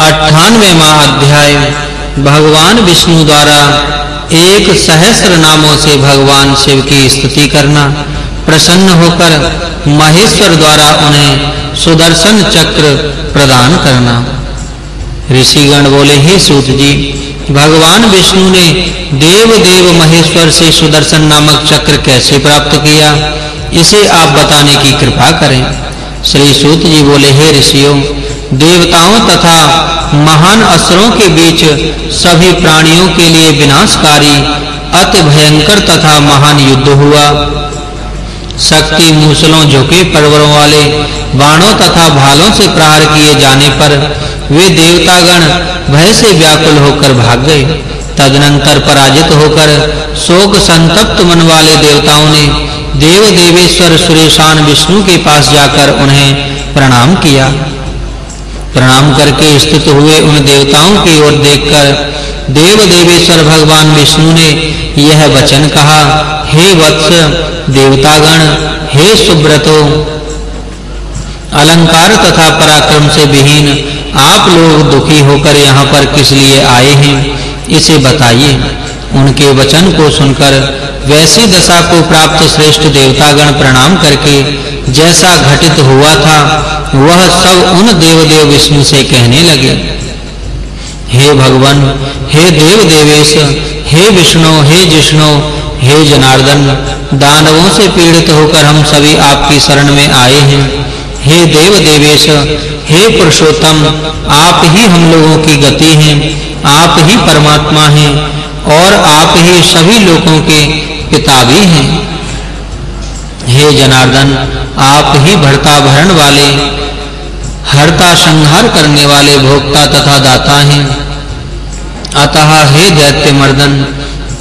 98वां अध्याय, भगवान विष्णु द्वारा एक सहस्र नामों से भगवान शिव की स्तुति करना, प्रसन्न होकर महेश्वर द्वारा उन्हें सुदर्शन चक्र प्रदान करना। ऋषिगण बोले, हे सूत जी, भगवान विष्णु ने देव देव महेश्वर से सुदर्शन नामक चक्र कैसे प्राप्त किया? इसे आप बताने की कृपा करें। श्री सूत जी बोले, हे ऋषियों देवताओं तथा महान असुरों के बीच सभी प्राणियों के लिए विनाशकारी, अति भयंकर तथा महान युद्ध हुआ। शक्ति मूसलों झुके परवरों वाले, बाणों तथा भालों से प्रहार किए जाने पर वे देवतागण भय से व्याकुल होकर भाग गए। तदनंतर पराजित होकर शोक संतप्त मन वाले देवताओं ने देव देवेश्वर सुरेशान विष्णु के पास जाकर उन्हें प्रणाम किया। प्रणाम करके स्थित हुए उन देवताओं की ओर देखकर देव देवेश्वर भगवान विष्णु ने यह वचन कहा, हे वत्स, देवतागण, हे सुब्रतो अलंकार तथा पराक्रम से विहीन आप लोग दुखी होकर यहाँ पर किस लिए आए हैं, इसे बताइए। उनके वचन को सुनकर वैसी दशा को प्राप्त श्रेष्ठ देवतागण प्रणाम करके जैसा घटित हुआ था, वह सब उन देवदेव विष्णु से कहने लगे। हे भगवान, हे देव देवेश हे विष्णु, हे जिष्णु, हे जनार्दन, दानवों से पीड़ित होकर हम सभी आपकी शरण में आए हैं। हे देव देवेश हे पुरुषोत्तम, आप ही हम लोगों की गति हैं, आप ही परमात्मा हैं, और आप ही सभी लोगों के पिता भी हैं। हे जनार्दन, आप ही भरता भरण वाले, हरता संहार करने वाले भोक्ता तथा दाता हैं। अतः हे दैत्य मर्दन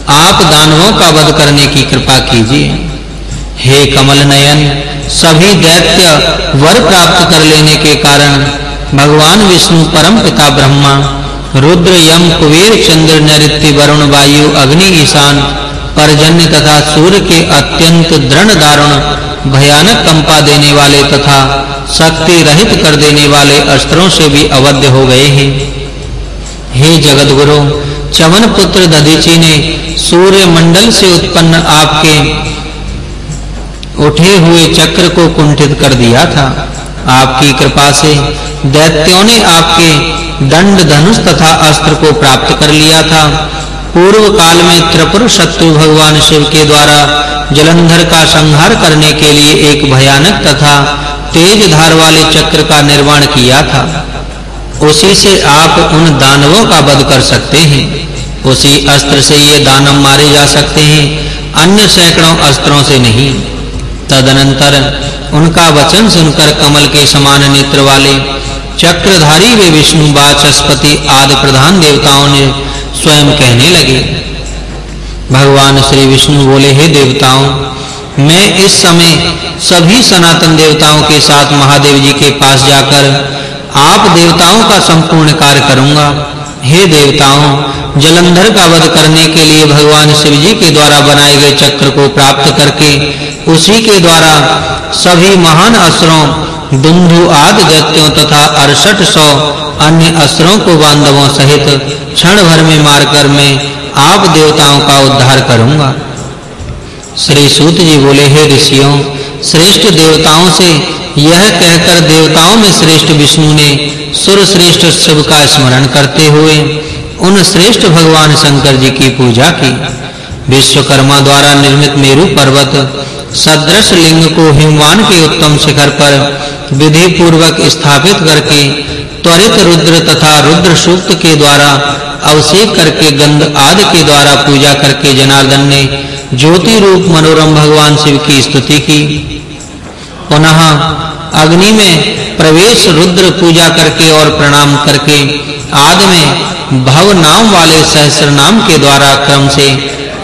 आप दानवों का वध करने की कृपा कीजिए। हे कमल नयन सभी दैत्य वर प्राप्त कर लेने के कारण भगवान विष्णु परम पिता ब्रह्मा, रुद्र, यम, कुबेर, चंद्र नृत्य वरुण, वायु, अग्नि, ईशान परजन्य तथा सूर्य के अत्यंत दृढ़ दारुण भयानक कंपा देने वाले तथा शक्ति रहित कर देने वाले अस्त्रों से भी अवध्य हो गए हैं। हे जगत गुरु चवन पुत्र दधीचि ने सूर्य मंडल से उत्पन्न आपके उठे हुए चक्र को कुंठित कर दिया था। आपकी कृपा से दैत्यों ने आपके दंड धनुष तथा अस्त्र को प्राप्त कर लिया था। पूर्व काल में त्रिपुर शत्रु भगवान शिव के द्वारा जलंधर का संहार करने के लिए एक भयानक तथा तेज धार वाले चक्र का निर्माण किया था। उसी से आप उन दानवों का वध कर सकते हैं। उसी अस्त्र से ये दानव मारे जा सकते हैं, अन्य सैकड़ों अस्त्रों से नहीं। तदनंतर उनका वचन सुनकर कमल के समान नेत्र वाले चक्रधारी वे विष्णु वाचस्पति आदि प्रधान देवताओं ने स्वयं कहने लगे। भगवान श्री विष्णु बोले, हे देवताओं, मैं इस समय सभी सनातन देवताओं के साथ महादेव जी के पास जाकर आप देवताओं का संपूर्ण कार्य करूँगा। हे देवताओं, जलंधर का वध करने के लिए भगवान शिव जी के द्वारा बनाए गए चक्र को प्राप्त करके उसी के द्वारा सभी महान असुरों दुंदु आदि दैत्यों तथा 6800 अन्य असुरों को बांधवों सहित क्षण भर में मारकर मैं आप देवताओं का उद्धार करूँगा। श्री सूत जी बोले, हे ऋषियों, श्रेष्ठ देवताओं से यह कहकर देवताओं में श्रेष्ठ विष्णु ने सुर श्रेष्ठ शिव का स्मरण करते हुए उन श्रेष्ठ भगवान शंकर जी की पूजा की। विश्वकर्मा द्वारा निर्मित मेरु पर्वत सदृश लिंग को हिमवान के उत्तम शिखर पर विधि पूर्वक स्थापित करके त्वरित रुद्र तथा रुद्र सूक्त के द्वारा, अभिषेक करके, गंध आदि के द्वारा पूजा करके जनार्दन ने ज्योति रूप मनोरम भगवान शिव की स्तुति की। पुनः अग्नि में प्रवेश रुद्र पूजा करके और प्रणाम करके, आदि में भव नाम वाले सहस्र नाम के द्वारा क्रम से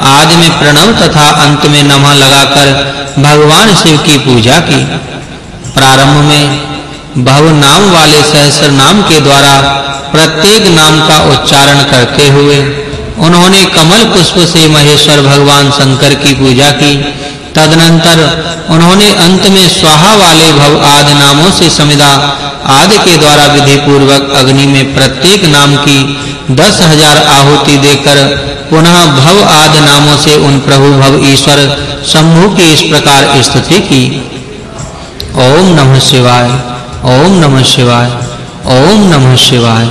आदि में प्रणव तथा अंत में नमः लगाकर भगवान शिव की पूजा की। प्रारंभ में भव नाम वाले सहस्र नाम के द्वारा प्रत्येक नाम का उच्चारण करते हुए उन्होंने कमल पुष्प से महेश्वर भगवान शंकर की पूजा की। तदनंतर उन्होंने अंत में स्वाहा वाले भव आदि नामों से समिदा आदि के द्वारा विधि पूर्वक अग्नि में प्रत्येक नाम की दस हज़ार आहुति देकर पुनः भव आदि नामों से उन प्रभु भव ईश्वर शंभु की इस प्रकार स्तुति की। ओम नमः शिवाय। ओम नमः शिवाय, ओम नमः शिवाय।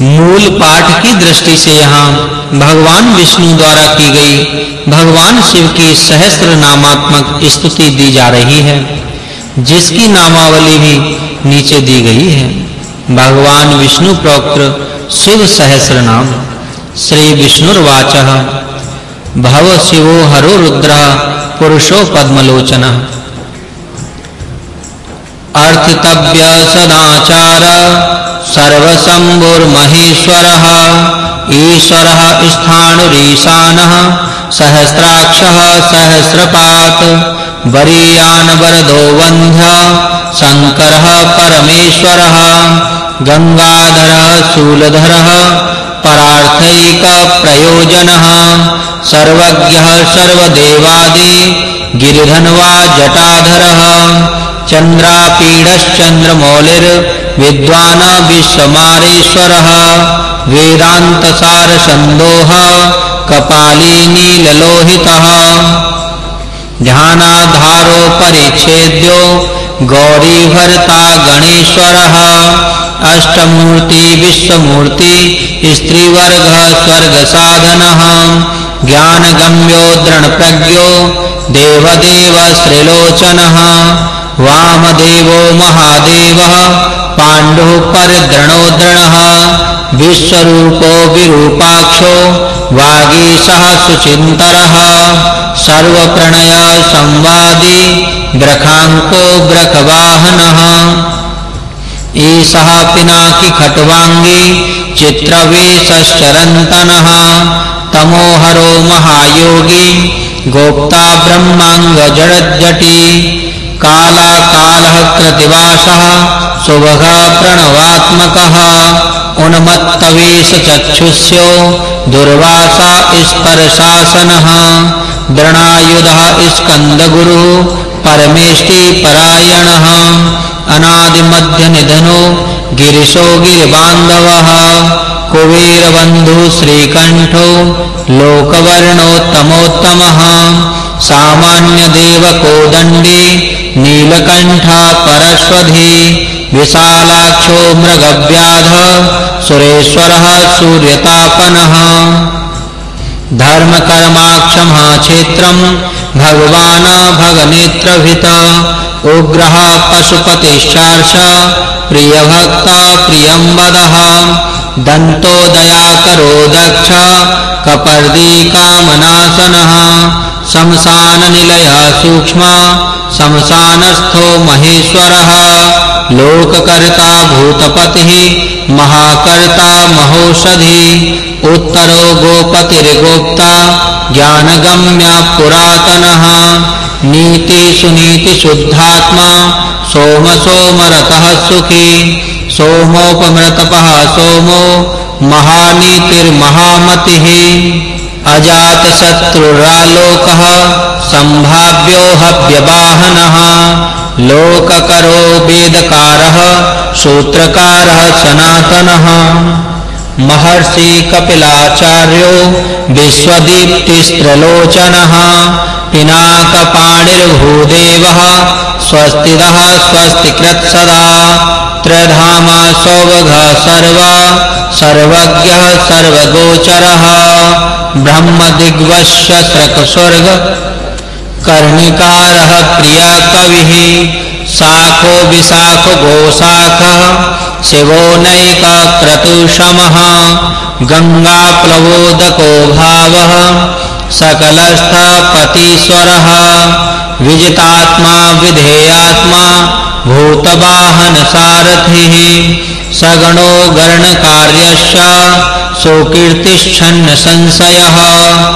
मूल पाठ की दृष्टि से यहाँ भगवान विष्णु द्वारा की गई भगवान शिव की सहस्त्र नामात्मक स्तुति दी जा रही है, जिसकी नामावली भी नीचे दी गई है। भगवान विष्णु प्रोक्त शिव सहस्र नाम, श्री विष्णुर्वाचः, भव शिवो हरो रुद्र पुरुषो पद्मलोचन। अर्थितव्य सदाचार सर्वशम्भुर्महेश्वरः, ईश्वरः स्थाणुरीशानः, सहस्राक्षः सहस्रपात् वरीयानवरदो वन्ध्य शङ्करः परमेश्वरः, गङ्गाधरः शूलधरः, परार्थैकप्रयोजनः, सर्वज्ञः सर्वदेवादि, गिरिधन्वा जटाधरः चन्द्रापीडश्चन्द्रमौलिर्विद्वान् विश्वमारेश्वरः वेदान्तसारसन्दोह कपाली नीललोहितः ध्यानाधारो परिच्छेद्यो गौरीभर्ता गणेश्वरः, अष्टमूर्ति विश्वमूर्ति स्त्रीवर्गः स्वर्गसाधनः, ज्ञानगम्यो दृढप्रज्ञो देवदेव श्रीलोचनः वामदेवो महादेवः, पाण्डुः परद्रणो दृणः विश्वरूपो विरूपाक्षो, वागीशः सुचिन्तरः, सर्वप्रणय संवादी, ग्रखाङ्को ग्रखवाहनः ईशः पिनाकि खट्वाङ्गी, चित्रवेशश्चरन्तनः, तमोहरो महायोगी, गोप्ता ब्रह्माङ्गजडज्जटी कालाकालः कृतिवासः सुभगः प्रणवात्मकः उन्मत्तवेशचक्षुष्यो दुर्वासा स्पर्शासनः दृणायुधः स्कन्दगुरुः परमेष्टि परायणः, अनादिमध्यनिधनो, गिरिशो गिरिबान्धवः, कुबेरबन्धु श्रीकण्ठो, लोकवर्णोत्तमोत्तमः सामान्यदेवकोदण्डी नीलकण्ठा परश्वधी विशालाक्षो मृगव्याध, सुरेश्वरः सूर्यतापनः। धर्मकर्माक्षमः क्षेत्रं भगवान् भगनेत्रभित, उग्रः पशुपतिश्चार्ष, प्रियभक्ता प्रियं वदः दन्तो दयाकरो दक्ष कपर्दी कामनासनः शमशाननिलयः सूक्ष्म शमशानस्थो महेश्वरः। लोककर्ता भूतपतिः, महाकर्ता महौषधि। उत्तरो गोपतिर्गोप्ता, ज्ञानगम्य पुरातनः। शुद्धात्मा सोम सोमरतः सुखी। सोमोपमृतपः सोमो, महानीतिर्महामतिः। अजातशत्रुरालोकः संभाव्यो हव्यवाहनः लोककरो वेदकारः, सूत्रकारः सनातनः। महर्षि कपिलाचार्यो विश्वदीप्तिस्त्रलोचनः। पिनाकपाणिर्भूदेवः स्वस्तिदः स्वस्तिकृत्सदा त्रिधामा सौवघः सर्वा सर्वज्ञः सर्वगोचरः। ब्रह्मदिग्वश्य स्रकस्वर्ग कर्णिकारः प्रिया कविः शाखो विशाखो गोशाखः शिवो नैकक्रतुषमः। गङ्गाप्लवोदको भावः। सकलस्थपतीश्वरः विजितात्मा, विधेयात्मा भूतवाहनसारथिः सगणो गणकार्यश्च सुकीर्तिच्छन्न संशयः